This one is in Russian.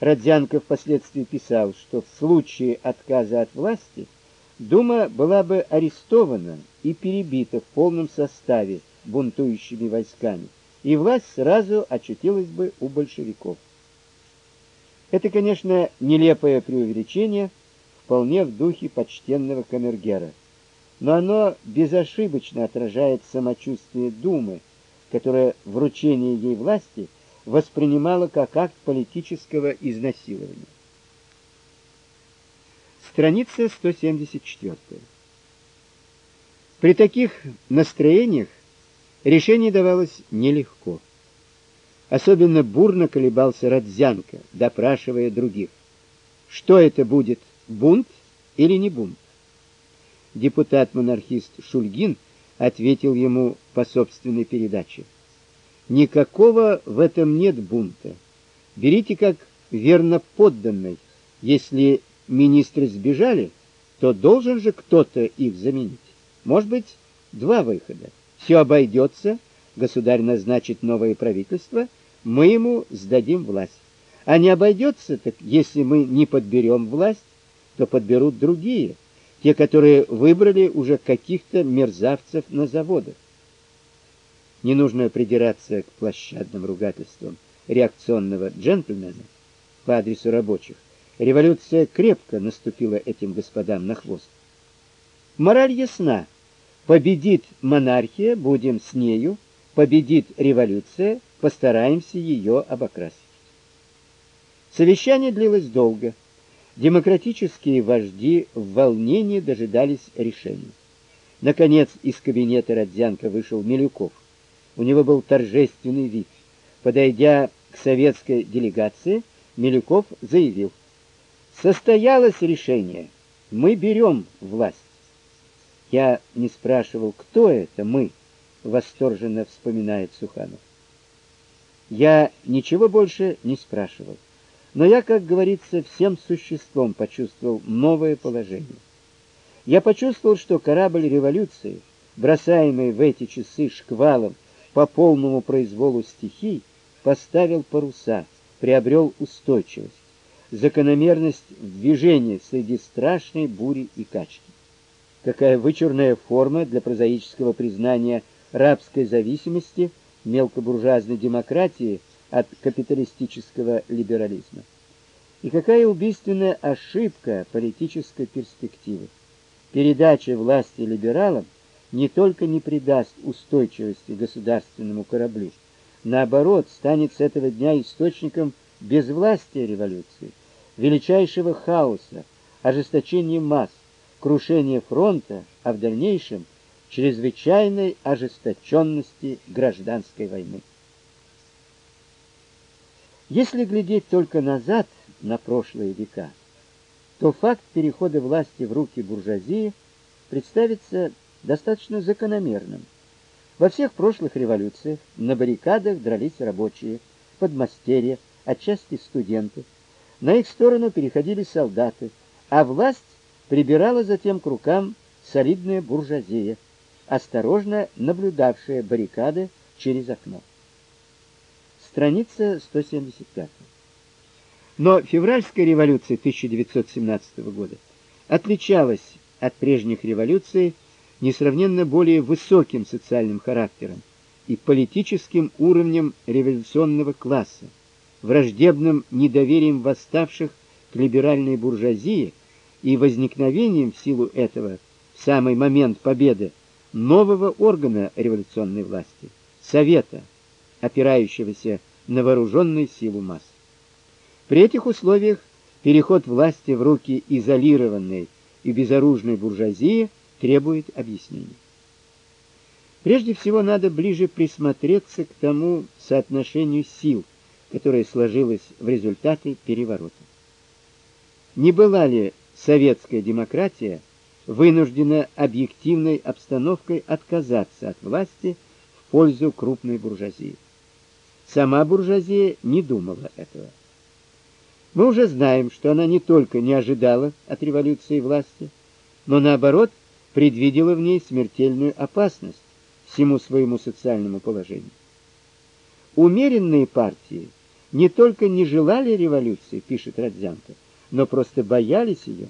Родзянко впоследствии писал, что в случае отказа от власти Дума была бы арестована и перебита в полном составе бунтующими войсками, и власть сразу очутилась бы у большевиков. Это, конечно, нелепое преувеличение, вполне в духе почтенного камергера, но оно безошибочно отражает самочувствие Думы, которая вручение ей власти воспринимала как акт политического изнасилования. Страница 174. При таких настроениях решение давалось нелегко. Особенно бурно колебался Родзянко, допрашивая других. Что это будет, бунт или не бунт? Депутат-монархист Шульгин ответил ему по собственной передаче. Никакого в этом нет бунта. Берите как верно подданный. Если министры сбежали, то должен же кто-то их заменить. Может быть, два выхода. Все обойдется, государь назначит новое правительство – мы ему сдадим власть. А не обойдется, так если мы не подберем власть, то подберут другие, те, которые выбрали уже каких-то мерзавцев на заводах. Не нужно придираться к площадным ругательствам реакционного джентльмена по адресу рабочих. Революция крепко наступила этим господам на хвост. Мораль ясна. Победит монархия, будем с нею, победит революция, постараемся ее обокрасить. Совещание длилось долго. Демократические вожди в волнении дожидались решения. Наконец из кабинета Родзянко вышел Милюков. У него был торжественный вид. Подойдя к советской делегации, Милюков заявил: "Состоялось решение. Мы берем власть". Я не спрашивал, кто это мы, восторженно вспоминает Суханов. Я ничего больше не спрашивал. Но я, как говорится, всем существом почувствовал новое положение. Я почувствовал, что корабль революции, бросаемый в эти часы шквалом по полному произволу стихий, поставил паруса, приобрел устойчивость, закономерность движения среди страшной бури и качки. Какая вычурная форма для прозаического признания рабской зависимости – мелкобуржуазной демократии от капиталистического либерализма. И какая убийственная ошибка политической перспективы. Передача власти либералам не только не придаст устойчивости государственному кораблю, наоборот, станет с этого дня источником безвластия революции, величайшего хаоса, ожесточения масс, крушения фронта, а в дальнейшем чрезвычайной ожесточенности гражданской войны. Если глядеть только назад, на прошлые века, то факт перехода власти в руки буржуазии представится достаточно закономерным. Во всех прошлых революциях на баррикадах дрались рабочие, подмастерья, отчасти студенты. На их сторону переходили солдаты, а власть прибирала затем к рукам солидная буржуазия – осторожно наблюдавшая баррикады через окно. Страница 175. Но февральская революция 1917 года отличалась от прежних революций несравненно более высоким социальным характером и политическим уровнем революционного класса, враждебным недоверием восставших к либеральной буржуазии и возникновением в силу этого в самый момент победы нового органа революционной власти совета, опирающегося на вооруженную силу масс. При этих условиях переход власти в руки изолированной и безоружной буржуазии требует объяснений. Прежде всего надо ближе присмотреться к тому соотношению сил, которое сложилось в результате переворота. Не была ли советская демократия вынуждена объективной обстановкой отказаться от власти в пользу крупной буржуазии. Сама буржуазия не думала этого. Мы уже знаем, что она не только не ожидала от революции власти, но наоборот предвидела в ней смертельную опасность всему своему социальному положению. Умеренные партии не только не желали революции, пишет Родзянко, но просто боялись ее.